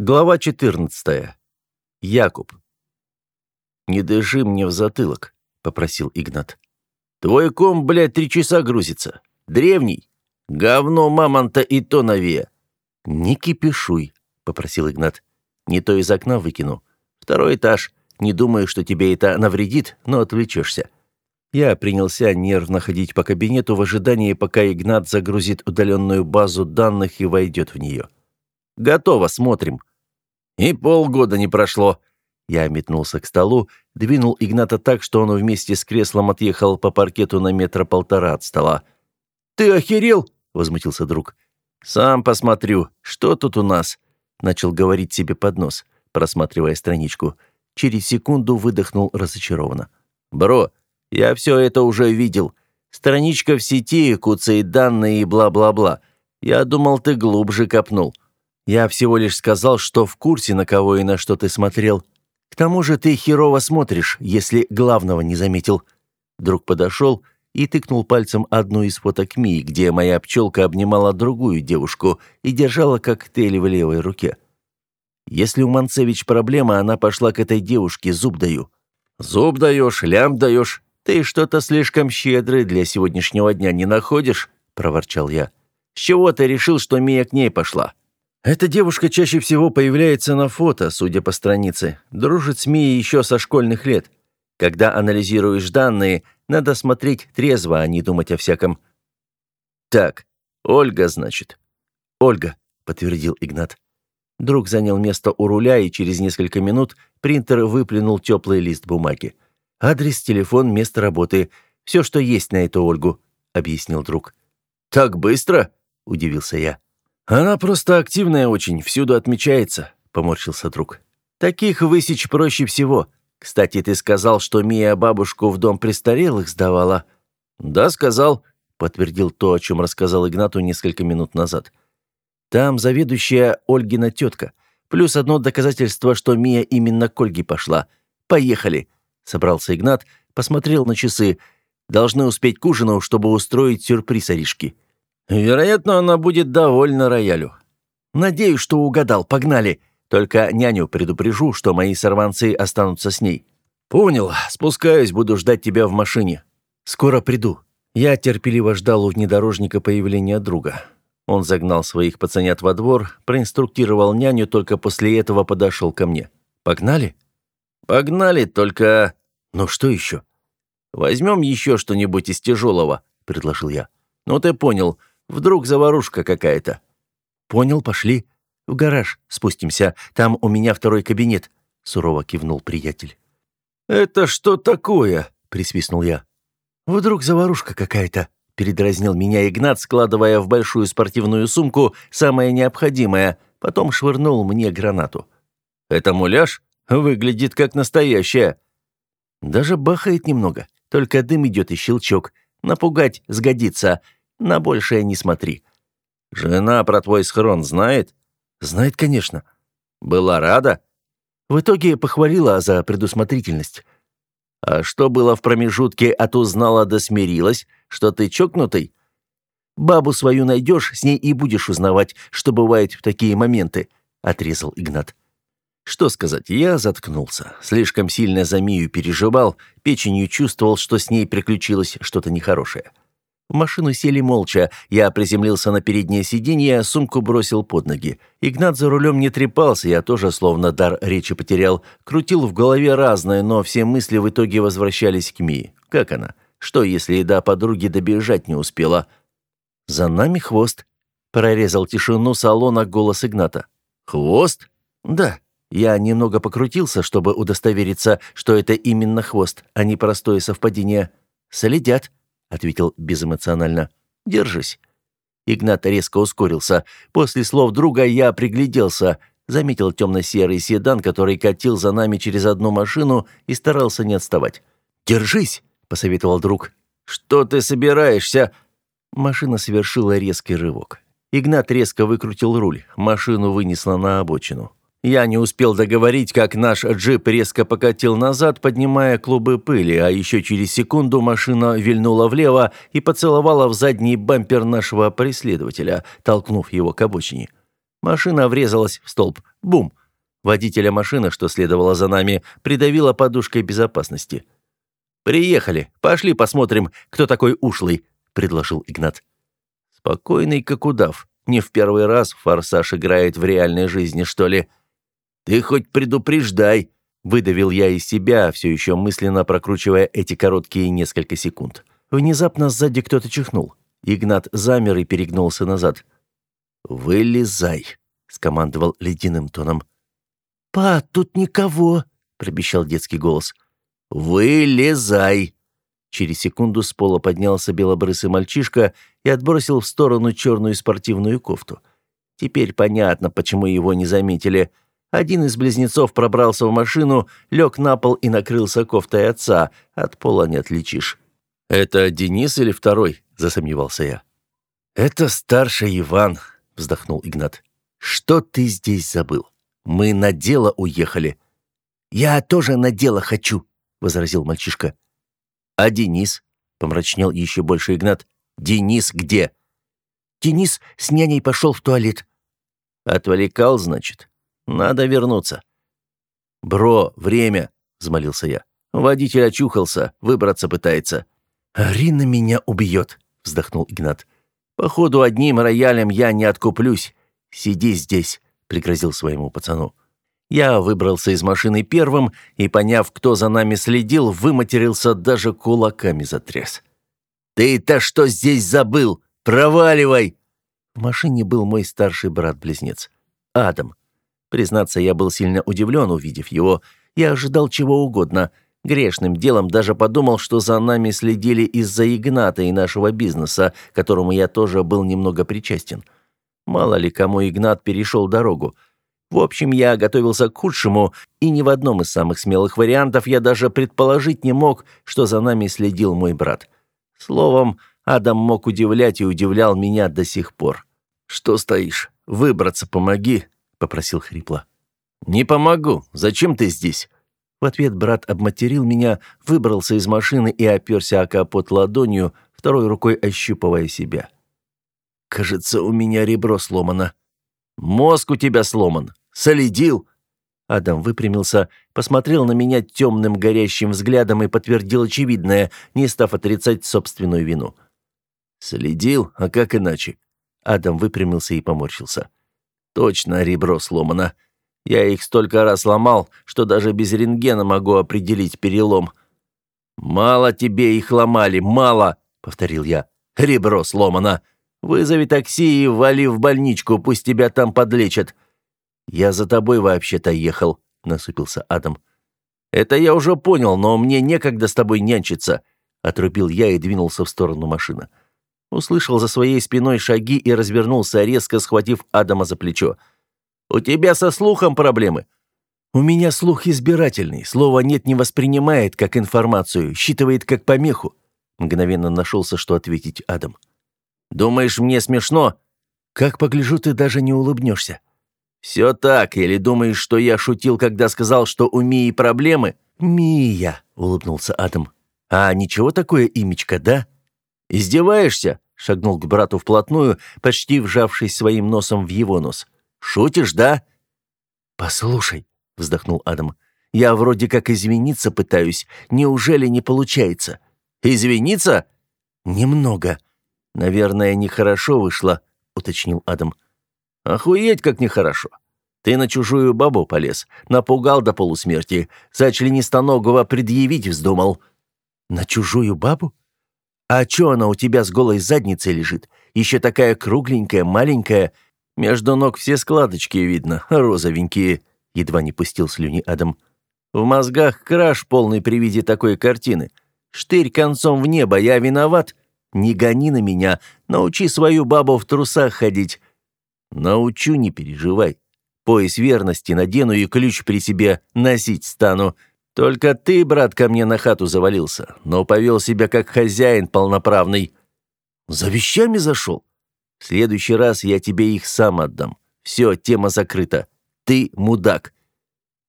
Глава 14. Якуб. «Не дыши мне в затылок», — попросил Игнат. «Твой ком, блядь, три часа грузится. Древний. Говно мамонта и то новее». «Не кипишуй», — попросил Игнат. «Не то из окна выкину. Второй этаж. Не думаю, что тебе это навредит, но отвлечешься». Я принялся нервно ходить по кабинету в ожидании, пока Игнат загрузит удаленную базу данных и войдет в нее. «Готово, смотрим». «И полгода не прошло». Я метнулся к столу, двинул Игната так, что он вместе с креслом отъехал по паркету на метра полтора от стола. «Ты охерел?» — возмутился друг. «Сам посмотрю, что тут у нас?» — начал говорить себе под нос, просматривая страничку. Через секунду выдохнул разочарованно. «Бро, я все это уже видел. Страничка в сети, куцает данные и бла-бла-бла. Я думал, ты глубже копнул». Я всего лишь сказал, что в курсе, на кого и на что ты смотрел. К тому же ты херово смотришь, если главного не заметил». Друг подошел и тыкнул пальцем одну из фоток Мии, где моя пчелка обнимала другую девушку и держала коктейль в левой руке. Если у Манцевич проблема, она пошла к этой девушке, зуб даю. «Зуб даешь, лям даешь. Ты что-то слишком щедрый для сегодняшнего дня не находишь?» – проворчал я. «С чего ты решил, что Мия к ней пошла?» Эта девушка чаще всего появляется на фото, судя по странице. Дружит с Мией еще со школьных лет. Когда анализируешь данные, надо смотреть трезво, а не думать о всяком. Так, Ольга, значит. Ольга, подтвердил Игнат. Друг занял место у руля, и через несколько минут принтер выплюнул теплый лист бумаги. Адрес, телефон, место работы. Все, что есть на эту Ольгу, объяснил друг. Так быстро? удивился я. «Она просто активная очень, всюду отмечается», — поморщился друг. «Таких высечь проще всего. Кстати, ты сказал, что Мия бабушку в дом престарелых сдавала». «Да, сказал», — подтвердил то, о чем рассказал Игнату несколько минут назад. «Там заведующая Ольгина тетка. Плюс одно доказательство, что Мия именно к Ольге пошла. Поехали», — собрался Игнат, посмотрел на часы. «Должны успеть к ужину, чтобы устроить сюрприз Аришке». Вероятно, она будет довольна роялю. Надеюсь, что угадал. Погнали. Только няню предупрежу, что мои сорванцы останутся с ней. Понял. Спускаюсь, буду ждать тебя в машине. Скоро приду. Я терпеливо ждал у внедорожника появления друга. Он загнал своих пацанят во двор, проинструктировал няню, только после этого подошел ко мне. Погнали? Погнали, только... Ну что еще? Возьмем еще что-нибудь из тяжелого, предложил я. Ну ты понял, Вдруг заварушка какая-то». «Понял, пошли. В гараж спустимся. Там у меня второй кабинет», — сурово кивнул приятель. «Это что такое?» — присвистнул я. «Вдруг заварушка какая-то», — передразнил меня Игнат, складывая в большую спортивную сумку самое необходимое, потом швырнул мне гранату. «Это муляж? Выглядит как настоящая». «Даже бахает немного, только дым идет и щелчок. Напугать сгодится. На большее не смотри. Жена про твой схрон знает? Знает, конечно. Была рада? В итоге похвалила за предусмотрительность. А что было в промежутке от узнала до смирилась, что ты чокнутый? Бабу свою найдешь, с ней и будешь узнавать, что бывает в такие моменты, отрезал Игнат. Что сказать, я заткнулся. Слишком сильно за Мию переживал, печенью чувствовал, что с ней приключилось что-то нехорошее. В машину сели молча. Я приземлился на переднее сиденье, сумку бросил под ноги. Игнат за рулем не трепался, я тоже словно дар речи потерял. Крутил в голове разное, но все мысли в итоге возвращались к Мии. Как она? Что, если и до подруги добежать не успела? «За нами хвост», — прорезал тишину салона голос Игната. «Хвост?» «Да». Я немного покрутился, чтобы удостовериться, что это именно хвост, а не простое совпадение. «Следят», — ответил безэмоционально. «Держись». Игнат резко ускорился. После слов друга я пригляделся, заметил темно-серый седан, который катил за нами через одну машину и старался не отставать. «Держись!» — посоветовал друг. «Что ты собираешься?» Машина совершила резкий рывок. Игнат резко выкрутил руль. Машину вынесло на обочину. Я не успел договорить, как наш джип резко покатил назад, поднимая клубы пыли, а еще через секунду машина вильнула влево и поцеловала в задний бампер нашего преследователя, толкнув его к обочине. Машина врезалась в столб. Бум! Водителя машины, что следовало за нами, придавила подушкой безопасности. «Приехали. Пошли посмотрим, кто такой ушлый», — предложил Игнат. Спокойный, как удав. Не в первый раз форсаж играет в реальной жизни, что ли. «Ты хоть предупреждай», — выдавил я из себя, все еще мысленно прокручивая эти короткие несколько секунд. Внезапно сзади кто-то чихнул. Игнат замер и перегнулся назад. «Вылезай», — скомандовал ледяным тоном. «Па, тут никого», — пробещал детский голос. «Вылезай!» Через секунду с пола поднялся белобрысый мальчишка и отбросил в сторону черную спортивную кофту. Теперь понятно, почему его не заметили. Один из близнецов пробрался в машину, лег на пол и накрылся кофтой отца. От пола не отличишь. «Это Денис или второй?» – засомневался я. «Это старший Иван», – вздохнул Игнат. «Что ты здесь забыл? Мы на дело уехали». «Я тоже на дело хочу», — возразил мальчишка. «А Денис?» — помрачнел еще больше Игнат. «Денис где?» «Денис с няней пошел в туалет». «Отвлекал, значит? Надо вернуться». «Бро, время!» — взмолился я. «Водитель очухался, выбраться пытается». «Арина меня убьет», — вздохнул Игнат. «Походу, одним роялем я не откуплюсь. Сиди здесь», — пригрозил своему пацану. Я выбрался из машины первым и, поняв, кто за нами следил, выматерился, даже кулаками затряс. «Ты-то что здесь забыл? Проваливай!» В машине был мой старший брат-близнец, Адам. Признаться, я был сильно удивлен, увидев его. Я ожидал чего угодно. Грешным делом даже подумал, что за нами следили из-за Игната и нашего бизнеса, которому я тоже был немного причастен. Мало ли кому Игнат перешел дорогу. В общем, я готовился к худшему, и ни в одном из самых смелых вариантов я даже предположить не мог, что за нами следил мой брат. Словом, Адам мог удивлять и удивлял меня до сих пор. «Что стоишь? Выбраться помоги», — попросил хрипло. «Не помогу. Зачем ты здесь?» В ответ брат обматерил меня, выбрался из машины и оперся о капот ладонью, второй рукой ощупывая себя. «Кажется, у меня ребро сломано». «Мозг у тебя сломан. Солидил!» Адам выпрямился, посмотрел на меня темным горящим взглядом и подтвердил очевидное, не став отрицать собственную вину. «Следил? А как иначе?» Адам выпрямился и поморщился. «Точно ребро сломано. Я их столько раз ломал, что даже без рентгена могу определить перелом». «Мало тебе их ломали, мало!» — повторил я. «Ребро сломано. Вызови такси и вали в больничку, пусть тебя там подлечат. «Я за тобой вообще-то ехал», — насупился Адам. «Это я уже понял, но мне некогда с тобой нянчиться», — отрубил я и двинулся в сторону машины. Услышал за своей спиной шаги и развернулся, резко схватив Адама за плечо. «У тебя со слухом проблемы?» «У меня слух избирательный. Слово «нет» не воспринимает как информацию, считывает как помеху». Мгновенно нашелся, что ответить Адам. «Думаешь, мне смешно?» «Как погляжу, ты даже не улыбнешься». «Все так, или думаешь, что я шутил, когда сказал, что у Мии проблемы?» «Мия», — улыбнулся Адам. «А ничего такое имечко, да?» «Издеваешься?» — шагнул к брату вплотную, почти вжавшись своим носом в его нос. «Шутишь, да?» «Послушай», — вздохнул Адам, — «я вроде как извиниться пытаюсь. Неужели не получается?» «Извиниться?» «Немного». «Наверное, нехорошо вышло», — уточнил Адам. Охуеть, как нехорошо. Ты на чужую бабу полез, напугал до полусмерти, за членистоногого предъявить вздумал. На чужую бабу? А чё она у тебя с голой задницей лежит? Еще такая кругленькая, маленькая. Между ног все складочки видно, розовенькие. Едва не пустил слюни Адам. В мозгах краш полный при виде такой картины. Штырь концом в небо, я виноват. Не гони на меня, научи свою бабу в трусах ходить. Научу, не переживай. Пояс верности надену и ключ при себе носить стану. Только ты, брат, ко мне на хату завалился, но повел себя как хозяин полноправный. За вещами зашел? В следующий раз я тебе их сам отдам. Все, тема закрыта. Ты мудак.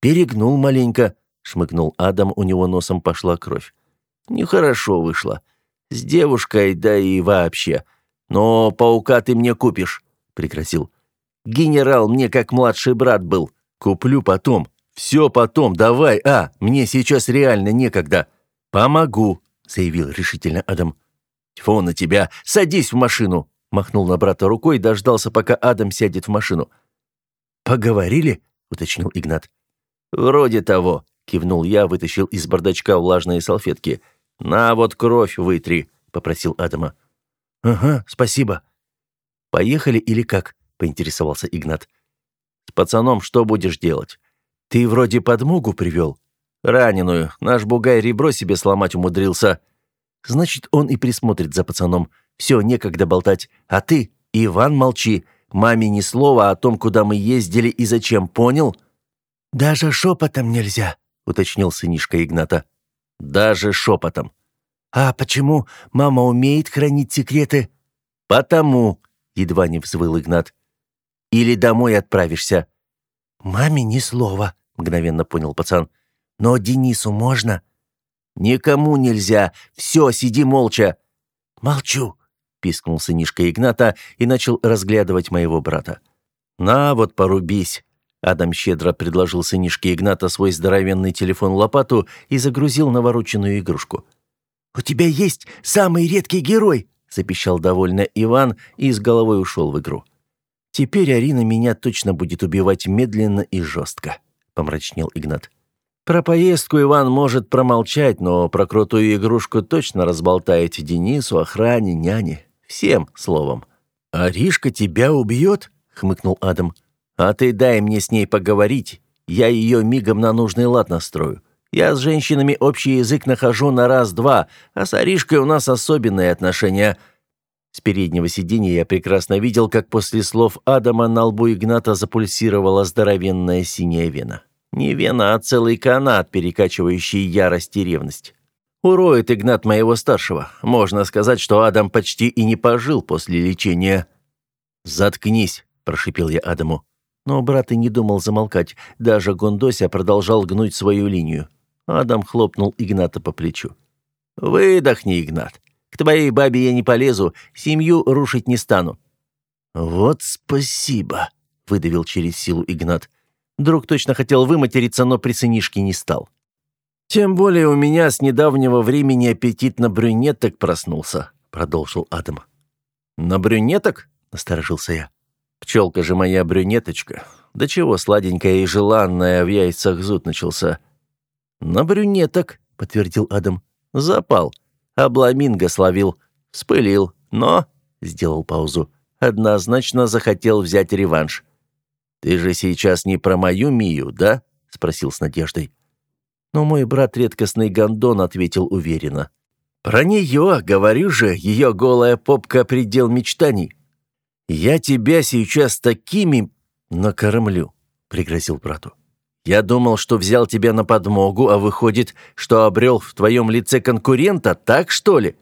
Перегнул маленько, шмыгнул Адам, у него носом пошла кровь. Нехорошо вышло. С девушкой, да и вообще. Но паука ты мне купишь пригрозил. Генерал мне как младший брат был. Куплю потом. Все потом, давай, а, мне сейчас реально некогда. Помогу, заявил решительно Адам. Тьфу на тебя, садись в машину, махнул на брата рукой и дождался, пока Адам сядет в машину. Поговорили? уточнил Игнат. Вроде того, кивнул я, вытащил из бардачка влажные салфетки. На вот кровь вытри, попросил Адама. Ага, спасибо. Поехали или как? поинтересовался Игнат. С пацаном что будешь делать? Ты вроде подмогу привел. Раненую. Наш бугай ребро себе сломать умудрился. Значит, он и присмотрит за пацаном. Все, некогда болтать. А ты, Иван, молчи. Маме ни слова о том, куда мы ездили и зачем, понял? Даже шепотом нельзя, уточнил сынишка Игната. Даже шепотом. А почему мама умеет хранить секреты? Потому, едва не взвыл Игнат. Или домой отправишься. Маме ни слова, мгновенно понял пацан. Но Денису можно? Никому нельзя. Все, сиди молча. Молчу, пискнул сынишка Игната и начал разглядывать моего брата. На, вот порубись. Адам щедро предложил сынишке Игната свой здоровенный телефон-лопату и загрузил навороченную игрушку. «У тебя есть самый редкий герой!» — запищал довольно Иван и с головой ушел в игру. «Теперь Арина меня точно будет убивать медленно и жестко», — помрачнел Игнат. «Про поездку Иван может промолчать, но про крутую игрушку точно разболтаете Денису, охране, няне. Всем, словом». «Аришка тебя убьет?» — хмыкнул Адам. «А ты дай мне с ней поговорить. Я ее мигом на нужный лад настрою. Я с женщинами общий язык нахожу на раз-два, а с Аришкой у нас особенные отношения. С переднего сиденья я прекрасно видел, как после слов Адама на лбу Игната запульсировала здоровенная синяя вена. Не вена, а целый канат, перекачивающий ярость и ревность. Уроет Игнат моего старшего. Можно сказать, что Адам почти и не пожил после лечения. «Заткнись», – прошипел я Адаму. Но брат и не думал замолкать. Даже Гондося продолжал гнуть свою линию. Адам хлопнул Игната по плечу. «Выдохни, Игнат. К твоей бабе я не полезу, семью рушить не стану». «Вот спасибо», — выдавил через силу Игнат. Друг точно хотел выматериться, но при сынишке не стал. «Тем более у меня с недавнего времени аппетит на брюнеток проснулся», — продолжил Адам. «На брюнеток?» — насторожился я. «Пчелка же моя брюнеточка. Да чего сладенькая и желанная, в яйцах зуд начался». «На брюнеток», — подтвердил Адам. «Запал. Обламинго словил. Вспылил. Но...» — сделал паузу. «Однозначно захотел взять реванш». «Ты же сейчас не про мою Мию, да?» — спросил с надеждой. Но мой брат редкостный гондон ответил уверенно. «Про нее, говорю же, ее голая попка — предел мечтаний. Я тебя сейчас такими накормлю», — пригрозил брату. Я думал, что взял тебя на подмогу, а выходит, что обрел в твоем лице конкурента, так что ли?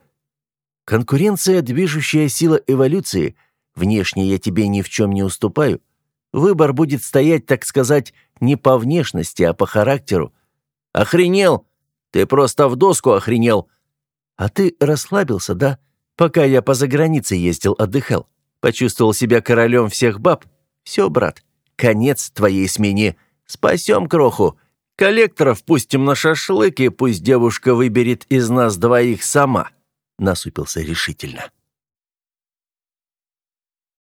Конкуренция – движущая сила эволюции. Внешне я тебе ни в чем не уступаю. Выбор будет стоять, так сказать, не по внешности, а по характеру. Охренел? Ты просто в доску охренел. А ты расслабился, да? Пока я по загранице ездил, отдыхал. Почувствовал себя королем всех баб. Все, брат, конец твоей смене. Спасем кроху. Коллекторов пустим на шашлык, и пусть девушка выберет из нас двоих сама», — насупился решительно.